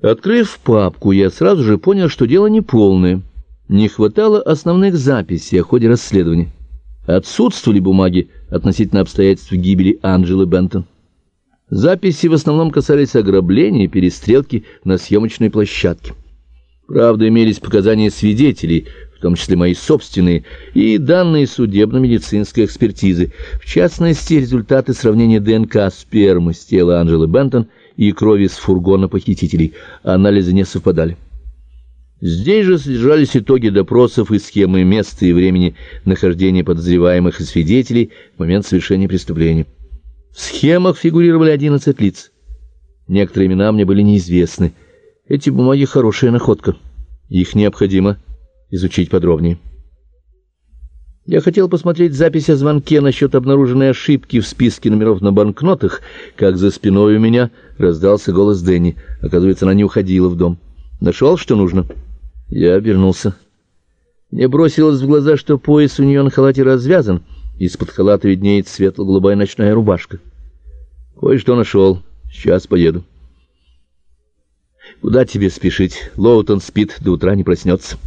Открыв папку, я сразу же понял, что дело неполное. Не хватало основных записей о ходе расследования. Отсутствовали бумаги относительно обстоятельств гибели Анджелы Бентон. Записи в основном касались ограбления и перестрелки на съемочной площадке. Правда, имелись показания свидетелей, в том числе мои собственные, и данные судебно-медицинской экспертизы, в частности, результаты сравнения ДНК спермы с тела Анджелы Бентон и крови с фургона похитителей. Анализы не совпадали. Здесь же содержались итоги допросов и схемы места и времени нахождения подозреваемых и свидетелей в момент совершения преступления. В схемах фигурировали 11 лиц. Некоторые имена мне были неизвестны. Эти бумаги хорошая находка. Их необходимо изучить подробнее. Я хотел посмотреть запись о звонке насчет обнаруженной ошибки в списке номеров на банкнотах, как за спиной у меня раздался голос Дэнни. Оказывается, она не уходила в дом. Нашел, что нужно? Я обернулся. Мне бросилось в глаза, что пояс у нее на халате развязан, из-под халата виднеет светло-голубая ночная рубашка. Кое-что нашел. Сейчас поеду. Куда тебе спешить? Лоутон спит, до утра не проснется.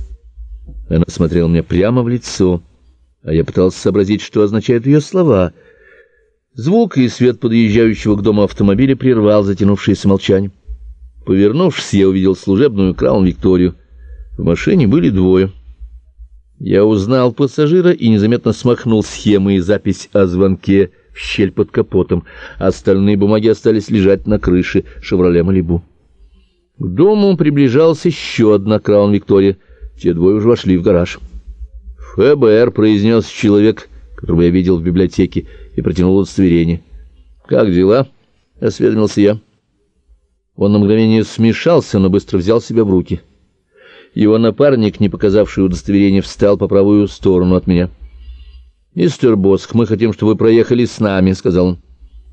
Она смотрела мне прямо в лицо а я пытался сообразить, что означают ее слова. Звук и свет подъезжающего к дому автомобиля прервал затянувшееся молчание. Повернувшись, я увидел служебную Краун Викторию. В машине были двое. Я узнал пассажира и незаметно смахнул схемы и запись о звонке в щель под капотом. Остальные бумаги остались лежать на крыше «Шевроле Малибу». К дому приближалась еще одна Краун Виктория. Те двое уже вошли в гараж. ФБР, произнес человек, которого я видел в библиотеке, и протянул удостоверение. «Как дела?» — осведомился я. Он на мгновение смешался, но быстро взял себя в руки. Его напарник, не показавший удостоверение, встал по правую сторону от меня. «Мистер Боск, мы хотим, чтобы вы проехали с нами», — сказал он.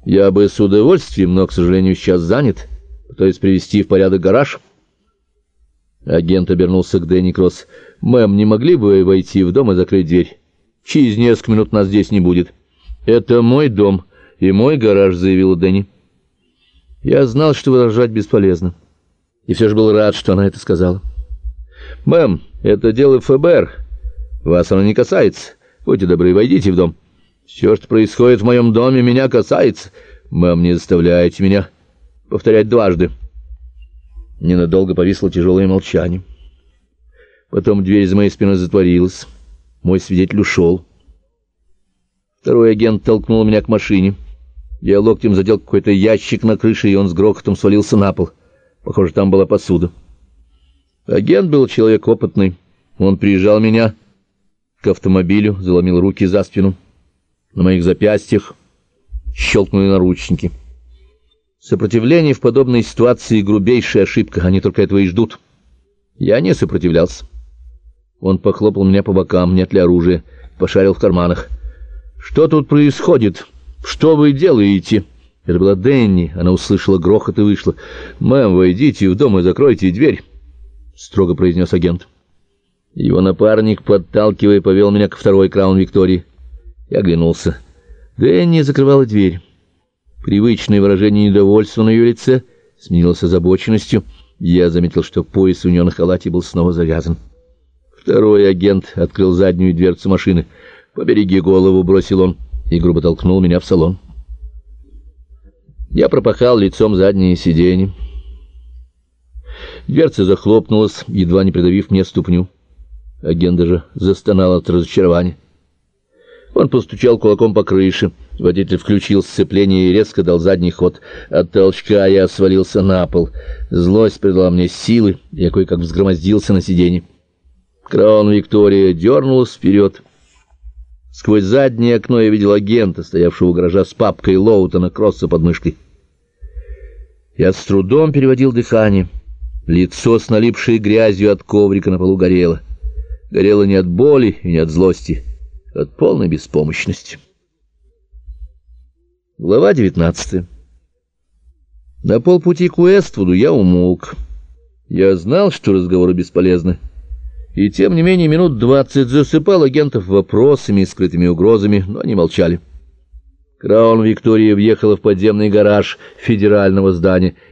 «Я бы с удовольствием, но, к сожалению, сейчас занят. Пытаюсь привести в порядок гараж». Агент обернулся к Дэнни Кросс. «Мэм, не могли бы вы войти в дом и закрыть дверь? Через несколько минут нас здесь не будет». «Это мой дом и мой гараж», — заявила Дэнни. Я знал, что выражать бесполезно. И все же был рад, что она это сказала. «Мэм, это дело ФБР. Вас оно не касается. Будьте добры, войдите в дом. Все, что происходит в моем доме, меня касается. Мэм, не заставляйте меня повторять дважды». Ненадолго повисло тяжелое молчание. Потом дверь за моей спиной затворилась. Мой свидетель ушел. Второй агент толкнул меня к машине. Я локтем задел какой-то ящик на крыше, и он с грохотом свалился на пол. Похоже, там была посуда. Агент был человек опытный. Он приезжал меня к автомобилю, заломил руки за спину. На моих запястьях щелкнули наручники. Сопротивление в подобной ситуации — грубейшая ошибка, они только этого и ждут. Я не сопротивлялся. Он похлопал меня по бокам, нет ли оружия, пошарил в карманах. «Что тут происходит? Что вы делаете?» Это была Дэнни. Она услышала грохот и вышла. «Мэм, войдите в дом и закройте дверь», — строго произнес агент. Его напарник, подталкивая, повел меня к второй краун Виктории. Я оглянулся. Дэнни закрывала дверь. Привычное выражение недовольства на ее лице сменилось озабоченностью. Я заметил, что пояс у нее на халате был снова завязан. Второй агент открыл заднюю дверцу машины. «Побереги голову», — бросил он, и грубо толкнул меня в салон. Я пропахал лицом задние сиденья. Дверца захлопнулась, едва не придавив мне ступню. Агент даже застонал от разочарования. Он постучал кулаком по крыше. Водитель включил сцепление и резко дал задний ход. От толчка я свалился на пол. Злость придала мне силы, я кое-как взгромоздился на сиденье. Краун Виктория дернулась вперед. Сквозь заднее окно я видел агента, стоявшего у гаража с папкой Лоутона Кросса под мышкой. Я с трудом переводил дыхание. Лицо с налипшей грязью от коврика на полу горело. Горело не от боли и не от злости, от полной беспомощности. Глава 19 На полпути к Уэствуду я умолк. Я знал, что разговоры бесполезны. И тем не менее минут двадцать засыпал агентов вопросами и скрытыми угрозами, но они молчали. Краун Виктория въехала в подземный гараж федерального здания